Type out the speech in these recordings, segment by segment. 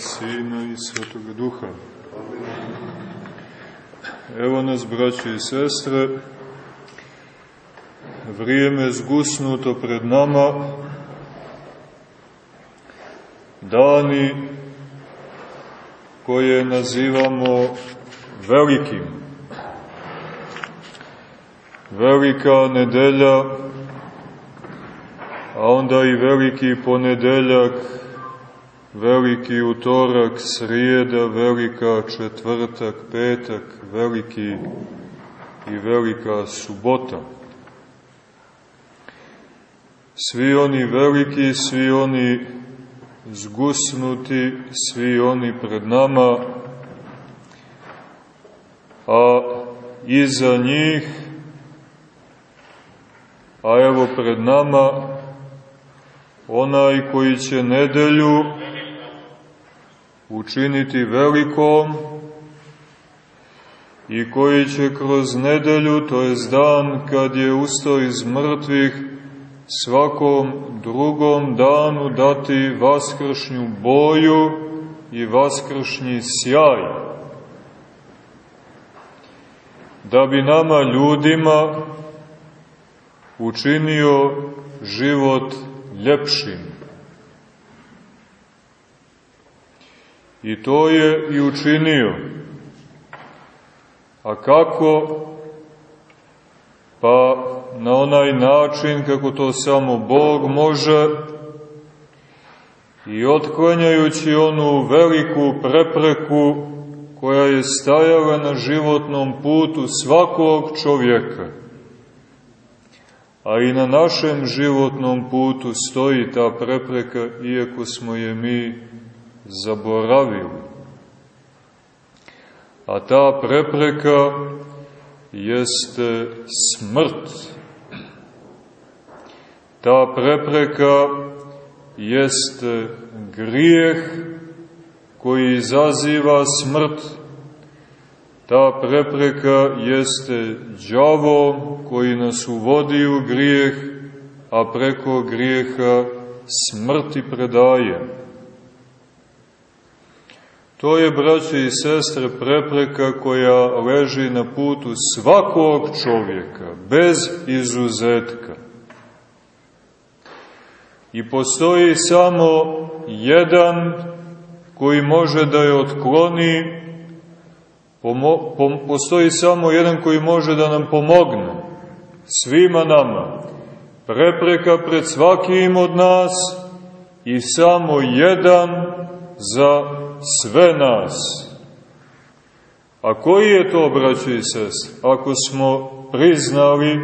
Sina i Svetoga Duha. Evo nas, braće i sestre, vrijeme zgusnuto pred nama, dani koje nazivamo velikim. Velika nedelja, a onda i veliki ponedeljak, veliki utorak, srijeda, velika četvrtak, petak, veliki i velika subota. Svi oni veliki, svi oni zgusnuti, svi oni pred nama, a iza njih, a evo pred nama, onaj koji će nedelju učiniti velikom i koji će kroz nedelju, to je dan kad je ustao iz mrtvih, svakom drugom danu dati vaskršnju boju i vaskršnji sjaj. Da bi nama ljudima učinio život ljepšim. I to je i učinio. A kako? Pa na onaj način kako to samo Bog može i otklanjajući onu veliku prepreku koja je stajala na životnom putu svakog čovjeka. A i na našem životnom putu stoji ta prepreka, iako smo je mi zaboravili. A ta prepreka jeste smrt. Ta prepreka jeste grijeh koji izaziva smrt. Ta prepreka jeste đavo koji nas uvodi u grijeh, a preko grijeha smrti predaje. To je, braće i sestre, prepreka koja leži na putu svakog čovjeka, bez izuzetka. I postoji samo jedan koji može da je otkloni, pomo, pom, postoji samo jedan koji može da nam pomogne, svima nama. Prepreka pred svakim od nas i samo jedan za sve nas. A koji je to, braći i sest? Ako smo priznali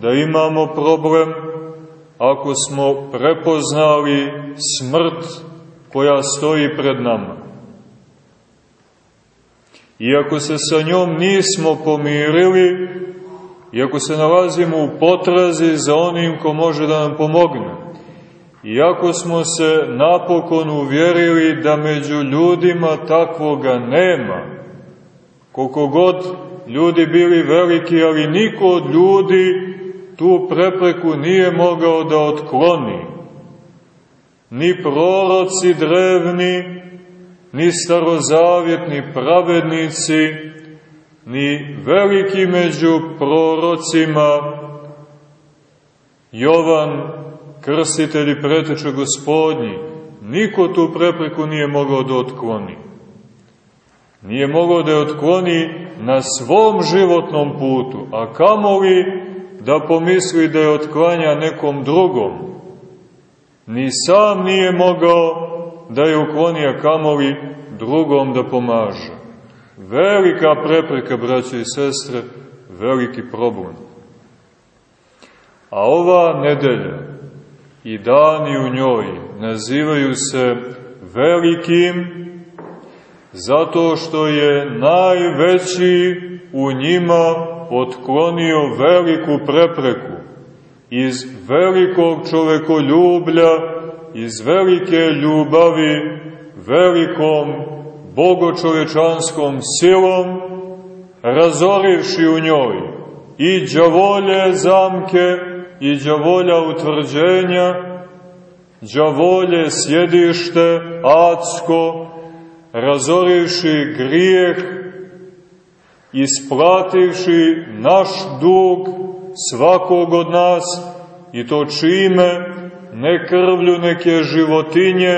da imamo problem, ako smo prepoznali smrt koja stoji pred nama. Iako se sa njom nismo pomirili, iako se nalazimo u potrazi za onim ko može da nam pomogne, iako smo se napokon uvjerili da među ljudima takvoga nema, koliko god ljudi bili veliki, ali niko od ljudi tu prepreku nije mogao da otkloni. Ni proroci drevni, ni starozavjetni pravednici, ni veliki među prorocima, Jovan, krstitelj i preteče gospodnji, niko tu prepreku nije mogao da otkloni. Nije mogao da je otkloni na svom životnom putu, a kamoli da pomisli da je otklanja nekom drugom. Ni sam nije mogao da je ukloni, a kamoli drugom da pomaže. Velika prepreka, braće i sestre, veliki problem. A ova nedelja i dani u njoj nazivaju se velikim zato što je najveći u njima otklonio veliku prepreku iz velikog čovekoljublja, iz velike ljubavi, velikom bogočovečanskom silom, razorivši u njoj i džavolje zamke, i džavolja utvrđenja, džavolje sjedište, adsko, razorivši grijeh, isplativši naš dug svakog od nas i to čime, ne krvlju neke životinje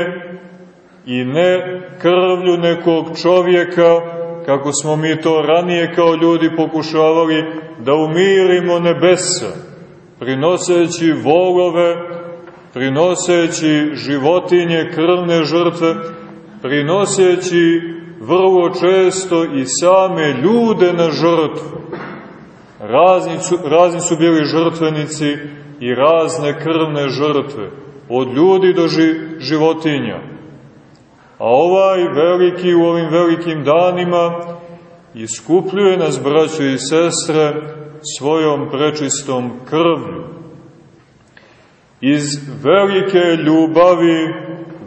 i ne krvlju nekog čovjeka, kako smo mi to ranije kao ljudi pokušavali da umirimo nebesa, prinoseći volove, prinoseći životinje, krvne žrtve, prinoseći vrlo često i same ljude na žrtvu. Razni su, razni su bili žrtvenici i razne krvne žrtve, od ljudi do ži, životinja. A ovaj veliki u ovim velikim danima iskupljuje nas, braćo i sestre, svojom prečistom krvlju. Iz velike ljubavi,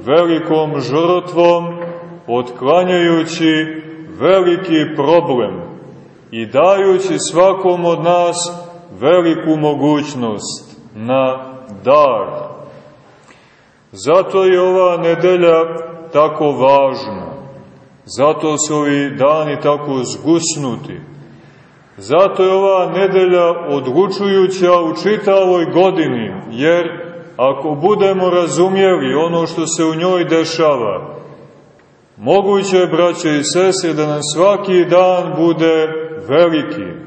velikom žrtvom, otklanjajući veliki problem i dajući svakom od nas veliku mogućnost na dar. Zato je ova nedelja tako važna. Zato su ovi dani tako zgusnuti. Zato je ova nedelja odlučujuća u čitavoj godini, jer ako budemo razumjeli ono što se u njoj dešava, moguće je, braće i sestre, da nam svaki dan bude veliki,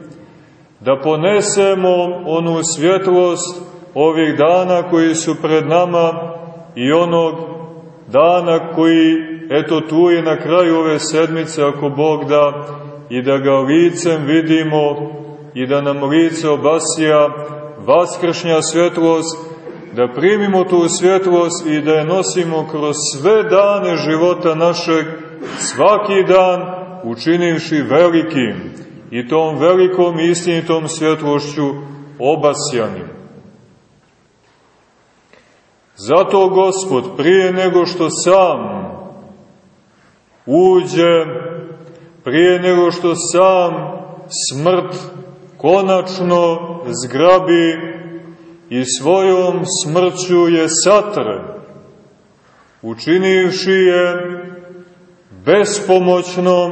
da ponesemo onu svjetlost ovih dana koji su pred nama i onog dana koji, eto tu je na kraju ove sedmice, ako Bog da, i da ga licem vidimo i da nam lice obasija vaskršnja svjetlost, da primimo tu svjetlost i da je nosimo kroz sve dane života našeg, svaki dan učinivši velikim i tom velikom istinitom svjetlošću obasjanim. Zato Gospod, prije nego što sam uđe, prije nego što sam smrt konačno zgrabi i svojom smrću je satre, učinivši je bespomoćnom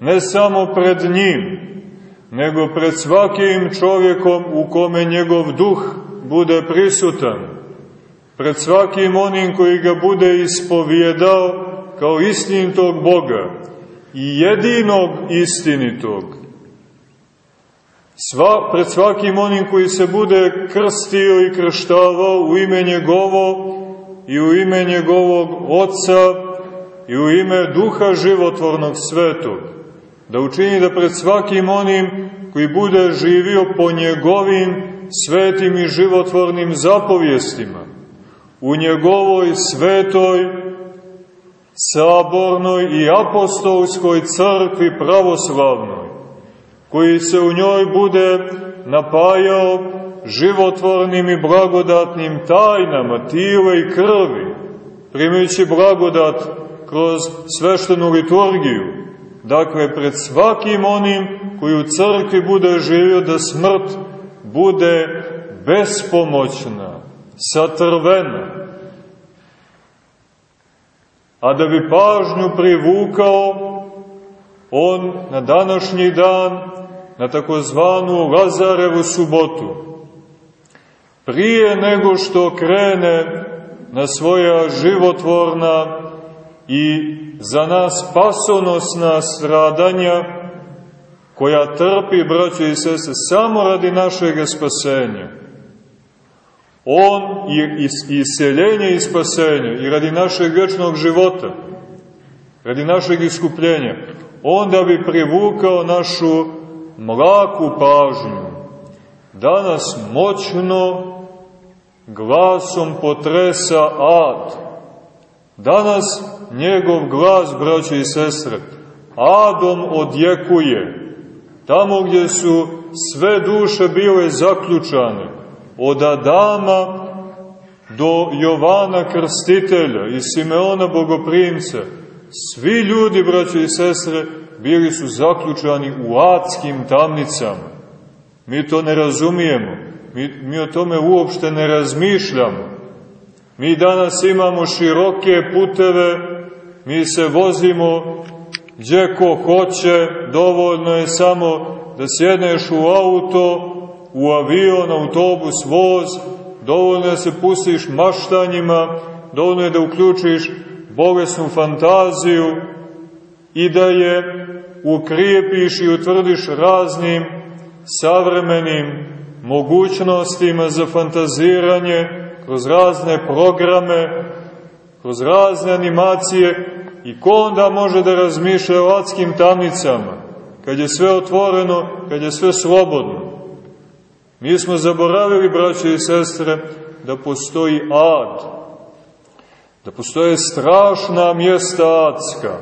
ne samo pred njim, nego pred svakim čovjekom u kome njegov duh bude prisutan, pred svakim onim koji ga bude ispovjedao kao istinitog Boga i jedinog istinitog. Sva, pred svakim onim koji se bude krstio i krštavao u ime njegovo i u ime njegovog Otca i u ime Duha životvornog svetog, da učini da pred svakim onim koji bude živio po njegovim svetim i životvornim zapovjestima, u njegovoj svetoj, sabornoj i apostolskoj crkvi pravoslavnoj, koji se u njoj bude napajao životvornim i blagodatnim tajnama tijela i krvi, primajući blagodat kroz sveštenu liturgiju, dakle pred svakim onim koji u crkvi bude živio da smrt bude bespomoćna, satrvena. A da bi pažnju privukao, on na današnji dan, na takozvanu Lazarevu subotu, prije nego što krene na svoja životvorna i za nas spasonosna stradanja, koja trpi, braćo i sese, samo radi našeg spasenja. On i iseljenje i spasenje i radi našeg večnog života, radi našeg iskupljenja, on da bi privukao našu mlaku pažnju, danas moćno glasom potresa ad. Danas njegov glas, braće i sestre, adom odjekuje, tamo gdje su sve duše bile zaključane, od Adama do Jovana Krstitelja i Simeona Bogoprimca, svi ljudi, braće i sestre, bili su zaključani u adskim tamnicama. Mi to ne razumijemo, mi, mi o tome uopšte ne razmišljamo. Mi danas imamo široke puteve mi se vozimo gdje ko hoće, dovoljno je samo da sjedneš u auto, u avion, autobus, voz, dovoljno da se pustiš maštanjima, dovoljno je da uključiš bolesnu fantaziju i da je ukrijepiš i utvrdiš raznim savremenim mogućnostima za fantaziranje, kroz razne programe, kroz razne animacije i ko onda može da razmišlja o adskim tamnicama, kad je sve otvoreno, kad je sve slobodno. Mi smo zaboravili, braće i sestre, da postoji ad, da postoje strašna mjesta adska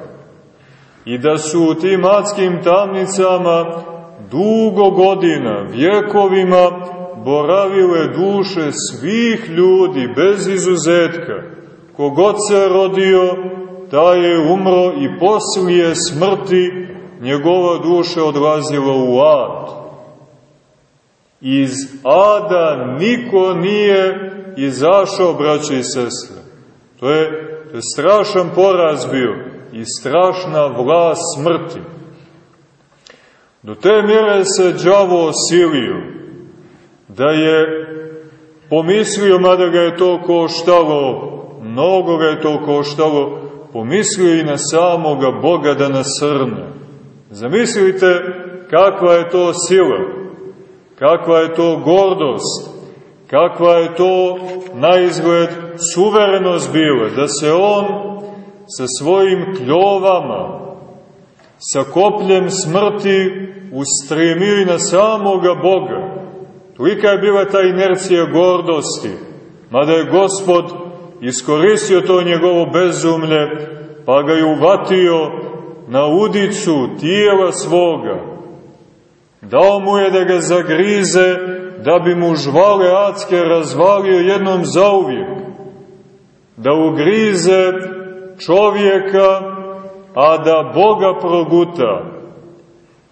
i da su u tim adskim tamnicama dugo godina, vjekovima, boravile duše svih ljudi bez izuzetka. Kogod se rodio, taj je umro i poslije smrti njegova duša odlazila u ad. Iz ada niko nije izašao, braće i sestre. To je, to je strašan poraz bio i strašna vlast smrti. Do te mjere se đavo osilio, da je pomislio, mada ga je to koštalo, mnogo ga je to koštalo, pomislio i na samoga Boga da nasrne. Zamislite kakva je to sila, kakva je to gordost, kakva je to na izgled suverenost bila, da se on sa svojim kljovama, sa kopljem smrti ustremio i na samoga Boga. Tolika je bila ta inercija gordosti, mada je gospod iskoristio to njegovo bezumlje, pa ga je uvatio na udicu tijela svoga. Dao mu je da ga zagrize, da bi mu žvale adske razvalio jednom zauvijek. Da ugrize čovjeka, a da Boga proguta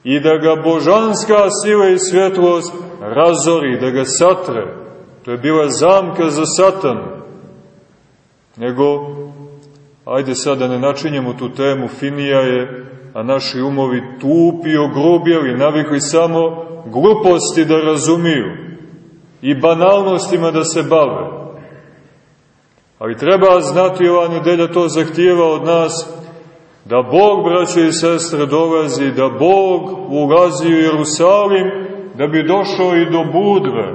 i da ga božanska sila i svjetlost razori, da ga satre. To je bila zamka za satanu. Nego, ajde sad da ne načinjemo tu temu, Finija je, a naši umovi tupi, ogrubjeli, navikli samo gluposti da razumiju i banalnostima da se bave. Ali treba znati ova nedelja to zahtijeva od nas da Bog, braće i sestre, dolazi, da Bog ulazi u Jerusalim, da bi došao i do Budve,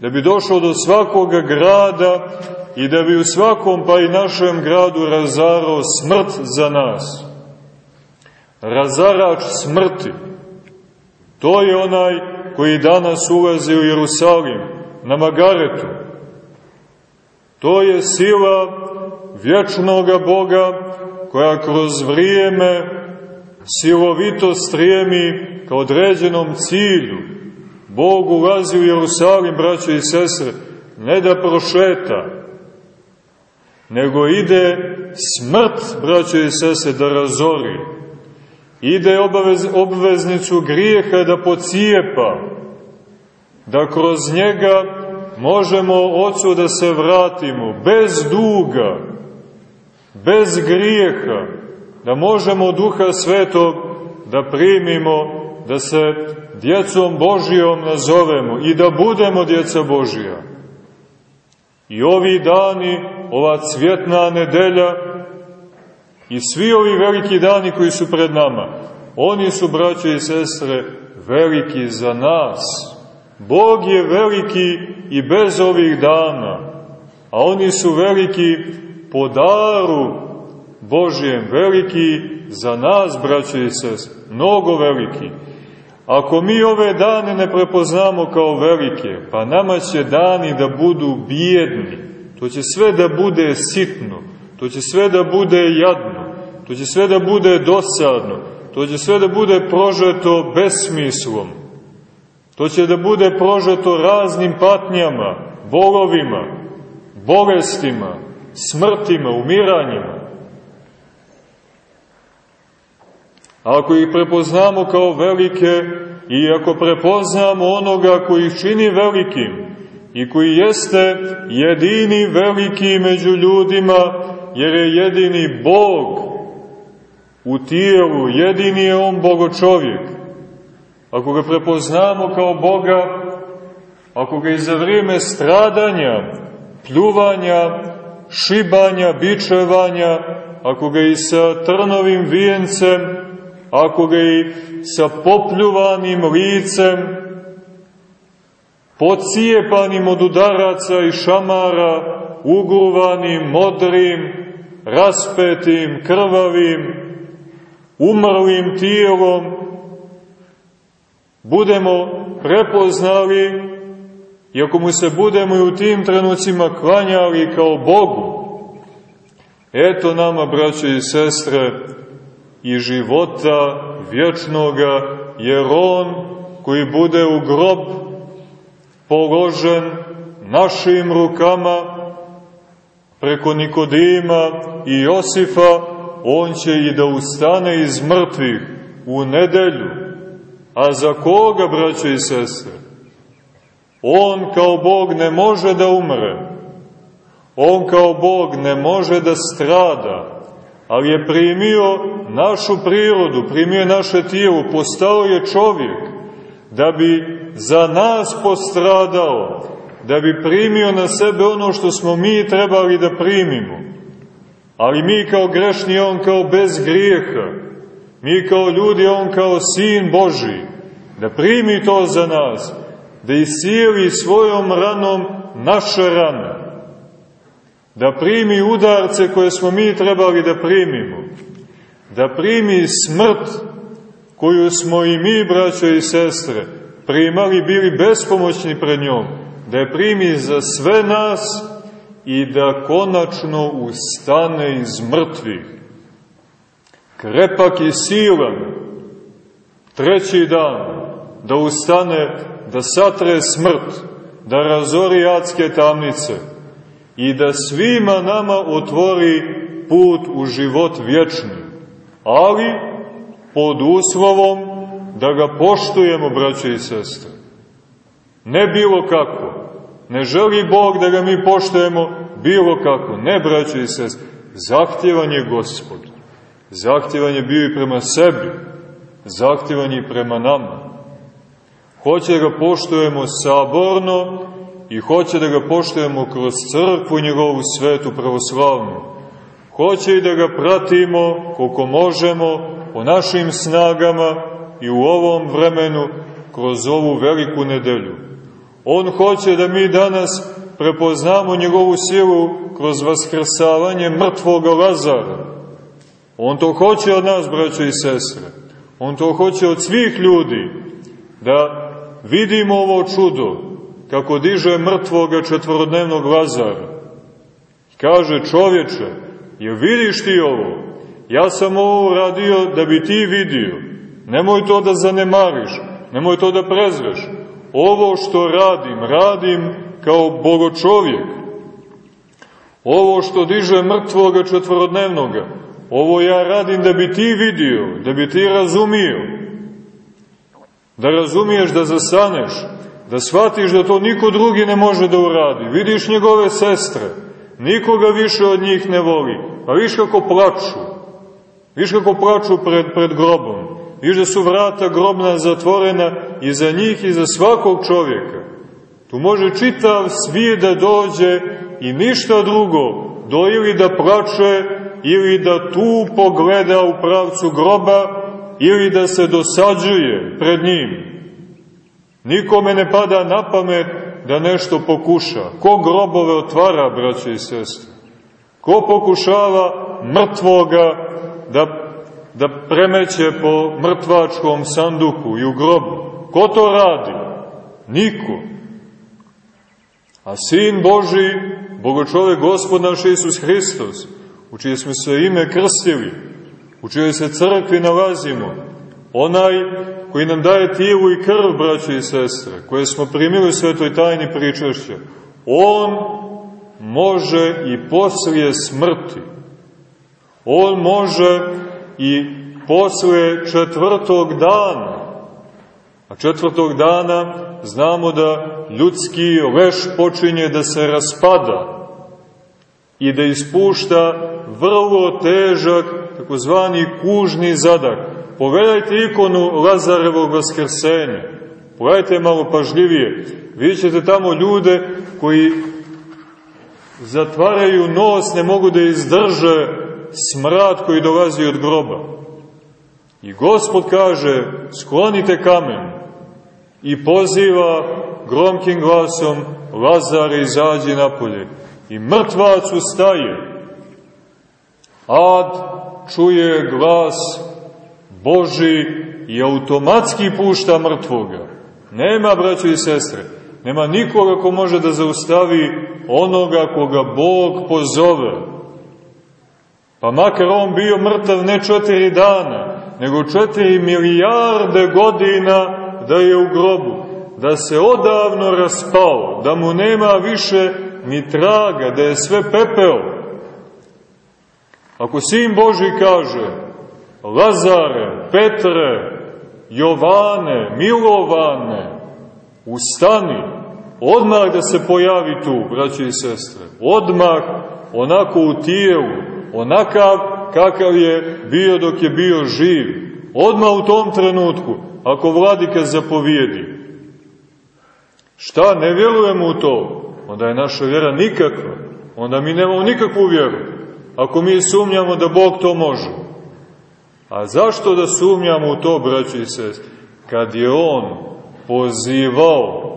da bi došao do svakoga grada i da bi u svakom pa i našem gradu razarao smrt za nas. Razarač smrti. To je onaj koji danas ulazi u Jerusalim, na Magaretu. To je sila vječnoga Boga koja kroz vrijeme silovito strijemi ka određenom cilju. Bog ulazi u Jerusalim, braće i sestre, ne da prošeta, nego ide smrt, braće i sestre, da razori. Ide obavez, obveznicu grijeha da pocijepa, da kroz njega možemo ocu da se vratimo, bez duga, bez grijeha, da možemo duha svetog da primimo, da se djecom Božijom nazovemo i da budemo djeca Božija. I ovi dani, ova cvjetna nedelja i svi ovi veliki dani koji su pred nama, oni su, braće i sestre, veliki za nas. Bog je veliki i bez ovih dana, a oni su veliki po daru Božijem veliki za nas, braće i sest, mnogo veliki. Ako mi ove dane ne prepoznamo kao velike, pa nama će dani da budu bijedni, to će sve da bude sitno, to će sve da bude jadno, to će sve da bude dosadno, to će sve da bude prožeto besmislom, to će da bude prožeto raznim patnjama, bolovima, bolestima, smrtima, umiranjima. Ako ih prepoznamo kao velike i ako prepoznamo onoga koji ih čini velikim i koji jeste jedini veliki među ljudima, jer je jedini Bog u tijelu, jedini je On Bogo čovjek. Ako ga prepoznamo kao Boga, ako ga i za vrijeme stradanja, pljuvanja, šibanja, bičevanja, ako ga i sa trnovim vijencem, ako ga i sa popljuvanim licem, pocijepanim od udaraca i šamara, ugruvanim, modrim, raspetim, krvavim, umrlim tijelom, budemo prepoznali i ako mu se budemo i u tim trenucima klanjali kao Bogu, eto nama, braće i sestre, i života vječnoga, jer On koji bude u grob položen našim rukama preko Nikodima i Josifa, On će i da ustane iz mrtvih u nedelju. A za koga, braće i sestre? On kao Bog ne može da umre. On kao Bog ne može da strada, ali je primio našu prirodu, primio naše tijelo, postao je čovjek, da bi za nas postradao, da bi primio na sebe ono što smo mi trebali da primimo. Ali mi kao grešni, on kao bez grijeha, mi kao ljudi, on kao sin Boži, da primi to za nas, da isijeli svojom ranom naše rane, da primi udarce koje smo mi trebali da primimo, da primi smrt koju smo i mi, braćo i sestre, primali, bili bespomoćni pred njom, da je primi za sve nas i da konačno ustane iz mrtvih. Krepak i silan, treći dan, da ustane, da satre smrt, da razori adske tamnice i da svima nama otvori put u život vječni, ali pod uslovom da ga poštujemo, braće i sestre. Ne bilo kako. Ne želi Bog da ga mi poštujemo bilo kako. Ne, braće i sestre. Zahtjevan je Gospod. Zahtjevan je bio i prema sebi. Zahtjevan je i prema nama. Hoće da ga poštujemo saborno i hoće da ga poštujemo kroz crkvu njegovu svetu pravoslavnu. Hoće i da ga pratimo koliko možemo po našim snagama i u ovom vremenu kroz ovu veliku nedelju. On hoće da mi danas prepoznamo njegovu silu kroz vaskrsavanje mrtvoga Lazara. On to hoće od nas, braćo i sestre. On to hoće od svih ljudi, da vidimo ovo čudo, kako diže mrtvoga četvorodnevnog Lazara. Kaže čovječe, je vidiš ti ovo? Ja sam ovo uradio da bi ti vidio. Nemoj to da zanemariš, nemoj to da prezreš. Ovo što radim, radim kao bogočovjek. Ovo što diže mrtvoga četvorodnevnoga, ovo ja radim da bi ti vidio, da bi ti razumio. Da razumiješ, da zasaneš, da shvatiš da to niko drugi ne može da uradi. Vidiš njegove sestre, nikoga više od njih ne voli, pa viš kako plaču, viš kako plaču pred, pred grobom, viš da su vrata grobna zatvorena i za njih i za svakog čovjeka. Tu može čitav svijet da dođe i ništa drugo, do ili da plače, ili da tu pogleda u pravcu groba, ili da se dosađuje pred njim. Nikome ne pada na pamet da nešto pokuša. Ko grobove otvara, braće i sestre? Ko pokušava mrtvoga da, da premeće po mrtvačkom sanduku i u grobu? Ko to radi? Niko. A Sin Boži, Bogočove Gospod naš Isus Hristos, u čije smo se ime krstili, u čijoj se crkvi nalazimo, onaj koji nam daje tijelu i krv, braće i sestre, koje smo primili u svetoj tajni pričešća, on može i poslije smrti. On može i poslije četvrtog dana. A četvrtog dana znamo da ljudski leš počinje da se raspada i da ispušta vrlo težak takozvani kužni zadak. Pogledajte ikonu Lazarevog vaskrsenja. Pogledajte malo pažljivije. Vidjet tamo ljude koji zatvaraju nos, ne mogu da izdrže smrad koji dolazi od groba. I gospod kaže, sklonite kamen i poziva gromkim glasom, Lazare izađi napolje. I mrtvac ustaje. Ad čuje glas Boži i automatski pušta mrtvoga. Nema, braćo i sestre, nema nikoga ko može da zaustavi onoga koga Bog pozove. Pa makar on bio mrtav ne četiri dana, nego četiri milijarde godina da je u grobu, da se odavno raspao, da mu nema više ni traga, da je sve pepeo. Ako Sin Boži kaže, Lazare, Petre, Jovane, Milovane, ustani, odmah da se pojavi tu, braće i sestre, odmah, onako u tijelu, onakav kakav je bio dok je bio živ, odmah u tom trenutku, ako vladika zapovijedi. Šta, ne vjerujemo u to? Onda je naša vjera nikakva. Onda mi nemamo nikakvu vjeru. Ako mi sumnjamo da Bog to može. A zašto da sumnjamo u to, braći i sest? Kad je On pozivao,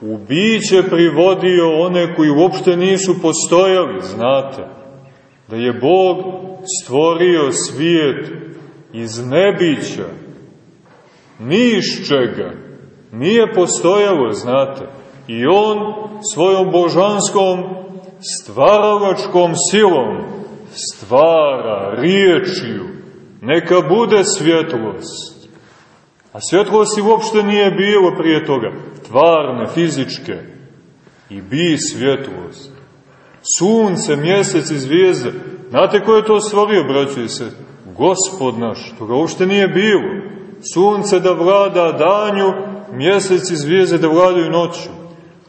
u biće privodio one koji uopšte nisu postojali, znate, da je Bog stvorio svijet iz nebića, ni iz čega, nije postojalo, znate, i On svojom božanskom stvaralačkom silom stvara riječiju, neka bude svjetlost. A svjetlosti uopšte nije bilo prije toga, tvarne, fizičke, i bi svjetlost. Sunce, mjesec i zvijezde, znate ko je to stvorio, braćo i se? Gospod naš, toga uopšte nije bilo. Sunce da vlada danju, mjesec i zvijezde da vladaju noću.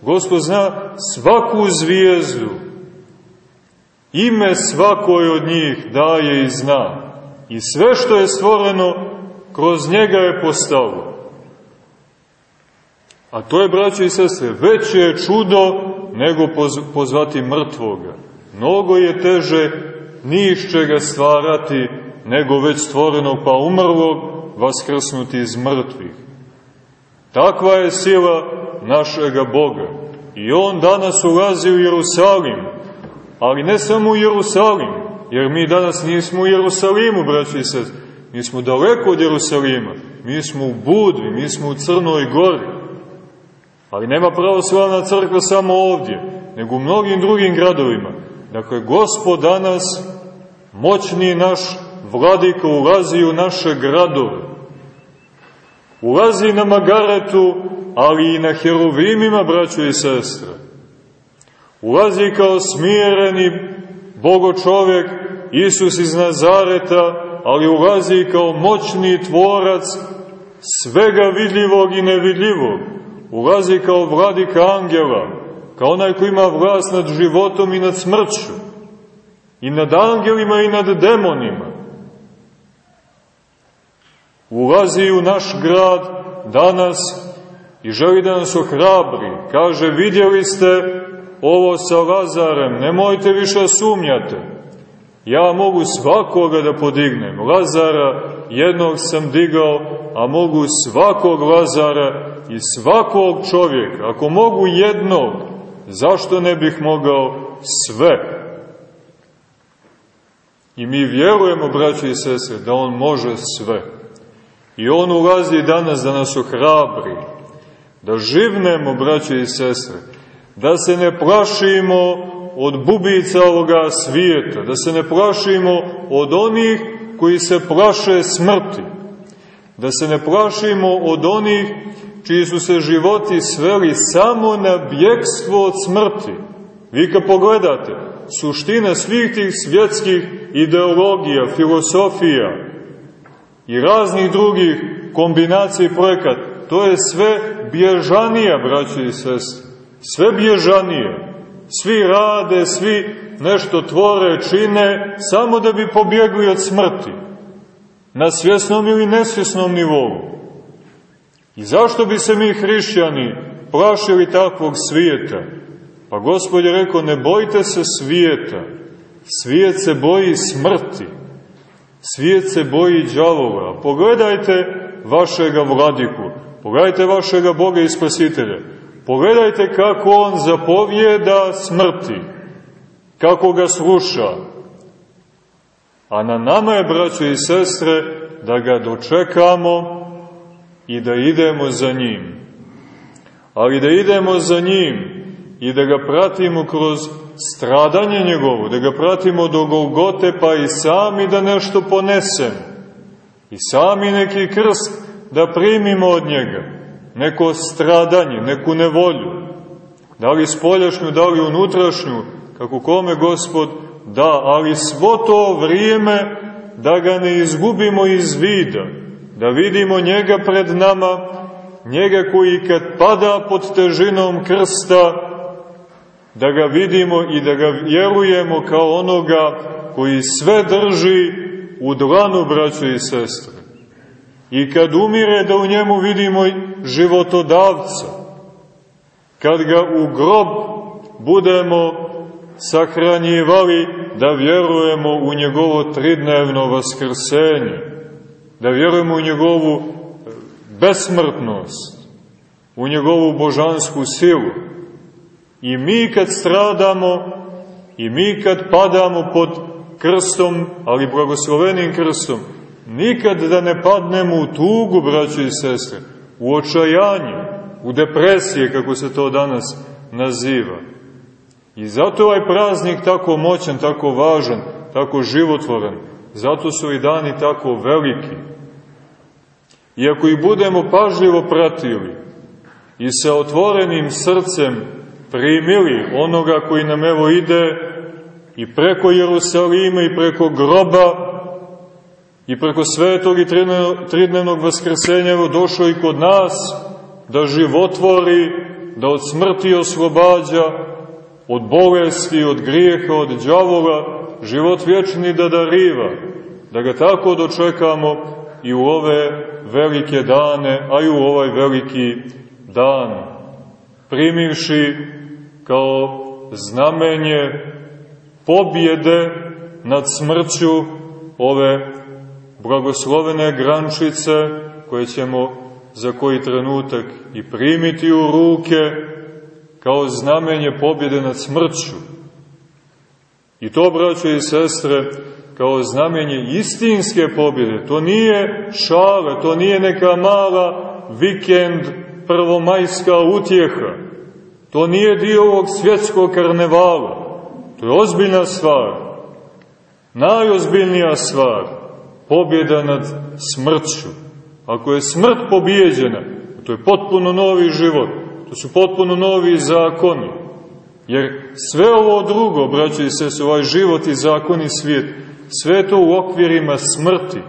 Gospod zna svaku zvijezdu, ime svakoj od njih daje i zna. I sve što je stvoreno, kroz njega je postalo. A to je, braćo i sestre, veće čudo nego pozvati mrtvoga. Mnogo je teže niš čega stvarati nego već stvorenog pa umrlog vaskrsnuti iz mrtvih. Takva je sila našega Boga. I on danas ulazi u Jerusalim, ali ne samo u Jerusalim, jer mi danas nismo u Jerusalimu, braći sest, mi smo daleko od Jerusalima, mi smo u Budvi, mi smo u Crnoj gori, ali nema pravoslavna crkva samo ovdje, nego u mnogim drugim gradovima. Dakle, Gospod danas, moćni naš vladika, ulazi u naše gradove. Ulazi na Magaretu, ali i na Heruvimima, braćo i sestre. Ulazi kao smireni bogo čovjek, Isus iz Nazareta, ali ulazi kao moćni tvorac svega vidljivog i nevidljivog. Ulazi kao vladika angela, kao onaj koji ima vlast nad životom i nad smrću, i nad angelima i nad demonima. Ulazi u naš grad danas i želi da nas ohrabri. Kaže, vidjeli ste ovo sa Lazarem, nemojte više sumnjate. Ja mogu svakoga da podignem. Lazara jednog sam digao, a mogu svakog Lazara i svakog čovjeka. Ako mogu jednog, zašto ne bih mogao sve? I mi vjerujemo, braći i sese, da On može sve. I On ulazi danas da nas ohrabri, da živnemo, braći i sestre, da se ne plašimo od bubica ovoga svijeta, da se ne plašimo od onih koji se plaše smrti, da se ne plašimo od onih čiji su se životi sveli samo na bjekstvo od smrti. Vi kad pogledate, suština svih tih svjetskih ideologija, filosofija i raznih drugih kombinacija i projekata, to je sve bježanija, braći i sestri. Sve bježanije. Svi rade, svi nešto tvore, čine, samo da bi pobjegli od smrti. Na svjesnom ili nesvjesnom nivou. I zašto bi se mi hrišćani plašili takvog svijeta? Pa Gospod je rekao, ne bojte se svijeta. Svijet se boji smrti. Svijet se boji džavola. Pogledajte vašega vladiku. Pogledajte vašega Boga i Spasitelja. Pogledajte kako on zapovjeda smrti. Kako ga sluša. A na nama je, braćo i sestre, da ga dočekamo i da idemo za njim. Ali da idemo za njim i da ga pratimo kroz stradanje njegovo, da ga pratimo do Golgote, pa i sami da nešto ponesemo. I sami neki krst da primimo od njega. Neko stradanje, neku nevolju. Da li spoljašnju, da li unutrašnju, kako kome gospod da, ali svo to vrijeme da ga ne izgubimo iz vida, da vidimo njega pred nama, njega koji kad pada pod težinom krsta, da ga vidimo i da ga vjerujemo kao onoga koji sve drži u dlanu, braćo i sestre. I kad umire da u njemu vidimo životodavca, kad ga u grob budemo sahranjivali da vjerujemo u njegovo tridnevno vaskrsenje, da vjerujemo u njegovu besmrtnost, u njegovu božansku silu, I mi kad stradamo, i mi kad padamo pod krstom, ali blagoslovenim krstom, nikad da ne padnemo u tugu, braćo i sestre, u očajanju, u depresije, kako se to danas naziva. I zato ovaj praznik tako moćan, tako važan, tako životvoran. Zato su i dani tako veliki. I ako ih budemo pažljivo pratili i sa otvorenim srcem primili onoga koji nam evo ide i preko Jerusalima i preko groba i preko svetog i tridnevnog vaskrsenja evo došao i kod nas da životvori, da od smrti oslobađa, od bolesti, od grijeha, od džavola, život vječni da dariva, da ga tako dočekamo i u ove velike dane, a i u ovaj veliki dan, primivši kao znamenje pobjede nad smrću ove blagoslovene grančice koje ćemo za koji trenutak i primiti u ruke kao znamenje pobjede nad smrću. I to, braćo i sestre, kao znamenje istinske pobjede. To nije šale, to nije neka mala vikend prvomajska utjeha. To nije dio ovog svjetskog karnevala. To je ozbiljna stvar. Najozbiljnija stvar. Pobjeda nad smrću. Ako je smrt pobijeđena, to je potpuno novi život. To su potpuno novi zakoni. Jer sve ovo drugo, braćo i sese, ovaj život i zakon i svijet, sve to u okvirima smrti.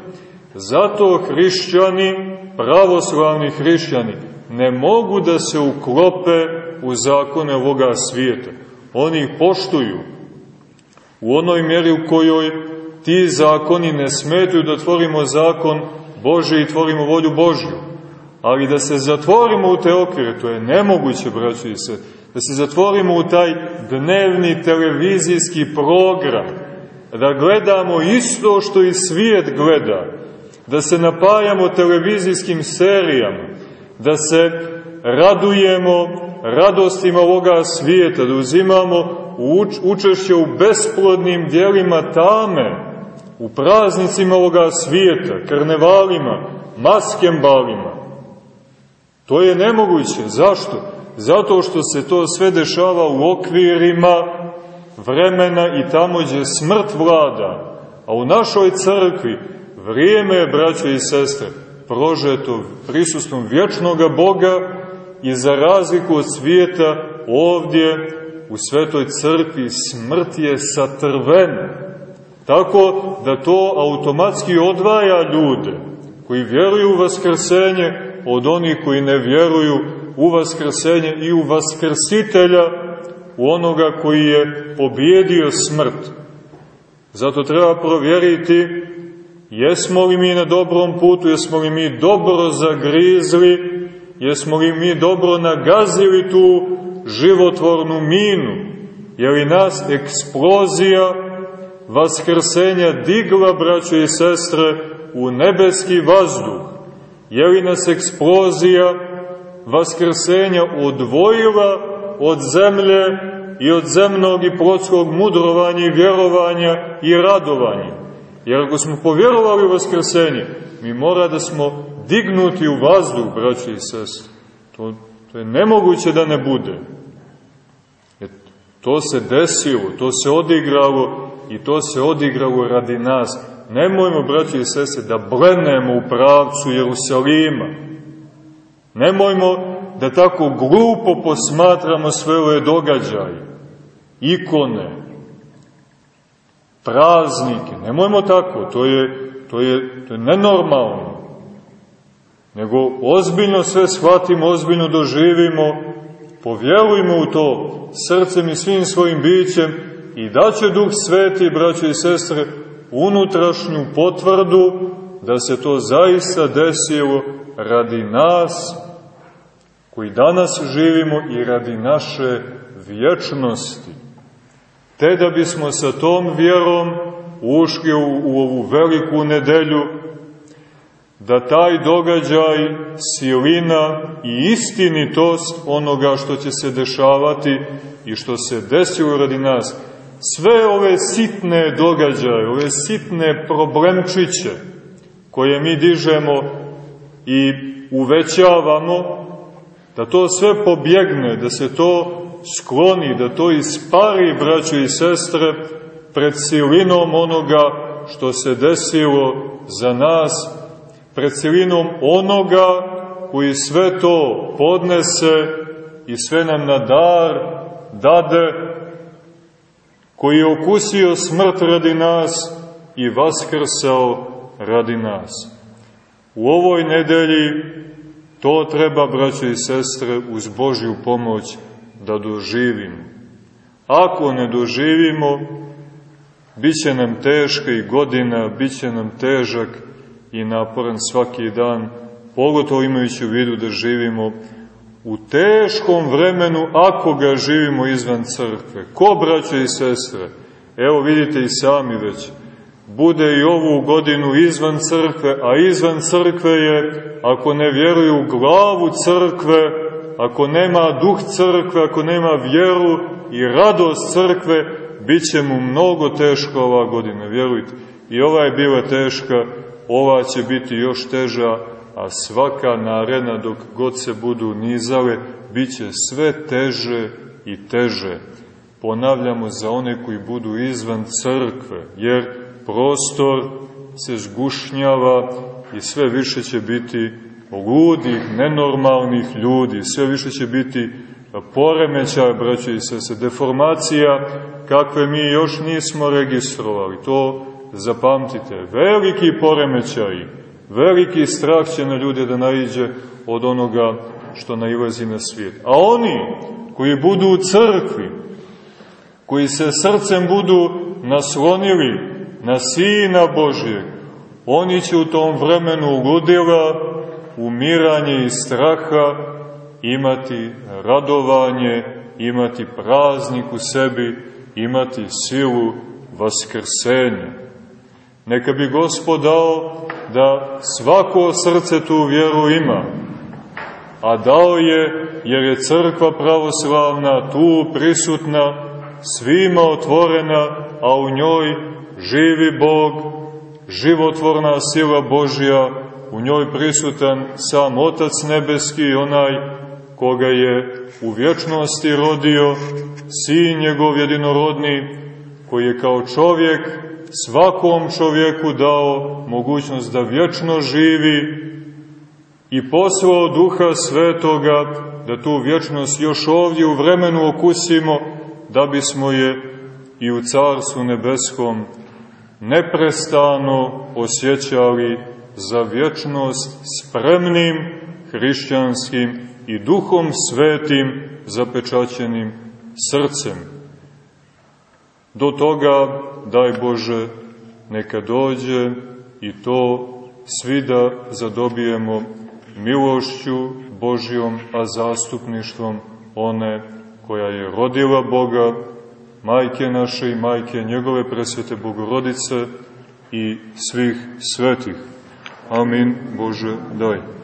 Zato hrišćani, pravoslavni hrišćani, ne mogu da se uklope u zakone ovoga svijeta. Oni ih poštuju u onoj mjeri u kojoj ti zakoni ne smetuju da tvorimo zakon Bože i tvorimo volju Božju. Ali da se zatvorimo u te okvire, to je nemoguće, braći se, da se zatvorimo u taj dnevni televizijski program, da gledamo isto što i svijet gleda, da se napajamo televizijskim serijama, da se radujemo radostima ovoga svijeta, da uzimamo uč, učešće u besplodnim dijelima tame, u praznicima ovoga svijeta, karnevalima, maskembalima. To je nemoguće. Zašto? Zato što se to sve dešava u okvirima vremena i tamo gdje smrt vlada. A u našoj crkvi vrijeme je, braće i sestre, prožeto prisustvom vječnoga Boga i za razliku od svijeta ovdje u svetoj crkvi smrt je satrvena. Tako da to automatski odvaja ljude koji vjeruju u vaskrsenje od onih koji ne vjeruju u vaskrsenje i u vaskrsitelja u onoga koji je pobjedio smrt. Zato treba provjeriti jesmo li mi na dobrom putu, jesmo li mi dobro zagrizli, jesmo li mi dobro nagazili tu životvornu minu, je li nas eksplozija vaskrsenja digla, braćo i sestre, u nebeski vazduh, je li nas eksplozija vaskrsenja odvojila od zemlje i od zemnog i plotskog mudrovanja i vjerovanja i radovanja. Jer ako smo povjerovali u vaskrsenje, mi mora da smo dignuti u vazduh, braći i sest. To, to je nemoguće da ne bude. Jer to se desilo, to se odigralo i to se odigralo radi nas. Nemojmo, braći i sese, da blenemo u pravcu Jerusalima. Nemojmo da tako glupo posmatramo sve ove događaje, ikone, praznike. Nemojmo tako, to je, to je, to je nenormalno. Nego ozbiljno sve shvatimo, ozbiljno doživimo, povjerujmo u to srcem i svim svojim bićem i da će Duh Sveti, braće i sestre, unutrašnju potvrdu da se to zaista desilo radi nas, koji danas živimo i radi naše vječnosti. Te da bismo sa tom vjerom ušli u, u ovu veliku nedelju, da taj događaj, silina i istinitost onoga što će se dešavati i što se desilo radi nas, sve ove sitne događaje, ove sitne problemčiće koje mi dižemo i uvećavamo, da to sve pobjegne, da se to skloni, da to ispari, braćo i sestre, pred silinom onoga što se desilo za nas, pred silinom onoga koji sve to podnese i sve nam na dar dade, koji je okusio smrt radi nas i vaskrsao radi nas. U ovoj nedelji to treba, braćo i sestre, uz Božju pomoć da doživimo. Ako ne doživimo, bit će nam teška i godina, bit će nam težak i naporan svaki dan, pogotovo imajući u vidu da živimo u teškom vremenu ako ga živimo izvan crkve. Ko, braćo i sestre? Evo vidite i sami već. Bude i ovu godinu izvan crkve, a izvan crkve je, ako ne vjeruju u glavu crkve, ako nema duh crkve, ako nema vjeru i radost crkve, bit će mu mnogo teško ova godina, vjerujte. I ova je bila teška, ova će biti još teža, a svaka naredna dok god se budu nizale, bit će sve teže i teže. Ponavljamo za one koji budu izvan crkve, jer prostor se zgušnjava i sve više će biti ludih, nenormalnih ljudi, sve više će biti poremeća, braće i sese, deformacija kakve mi još nismo registrovali. To zapamtite, veliki poremećaj, veliki strah će na ljude da naiđe od onoga što nailazi na svijet. A oni koji budu u crkvi, koji se srcem budu naslonili na Sina Božijeg, oni će u tom vremenu ludila, umiranje i straha imati radovanje, imati praznik u sebi, imati silu vaskrsenja. Neka bi Gospod dao da svako srce tu vjeru ima, a dao je jer je crkva pravoslavna tu prisutna, svima otvorena, a u njoj živi Bog, životvorna sila Božja, u njoj prisutan sam Otac Nebeski, onaj koga je u vječnosti rodio, sin njegov jedinorodni, koji je kao čovjek svakom čovjeku dao mogućnost da vječno živi i poslao duha svetoga da tu vječnost još ovdje u vremenu okusimo, da bismo je i u Carstvu nebeskom neprestano osjećali za vječnost spremnim, hrišćanskim i duhom svetim zapečaćenim srcem. Do toga, daj Bože, neka dođe i to svi da zadobijemo milošću Božjom, a zastupništvom one koja je rodila Boga, majke naše i majke njegove presvete Bogorodice i svih svetih. Amin Bože daj.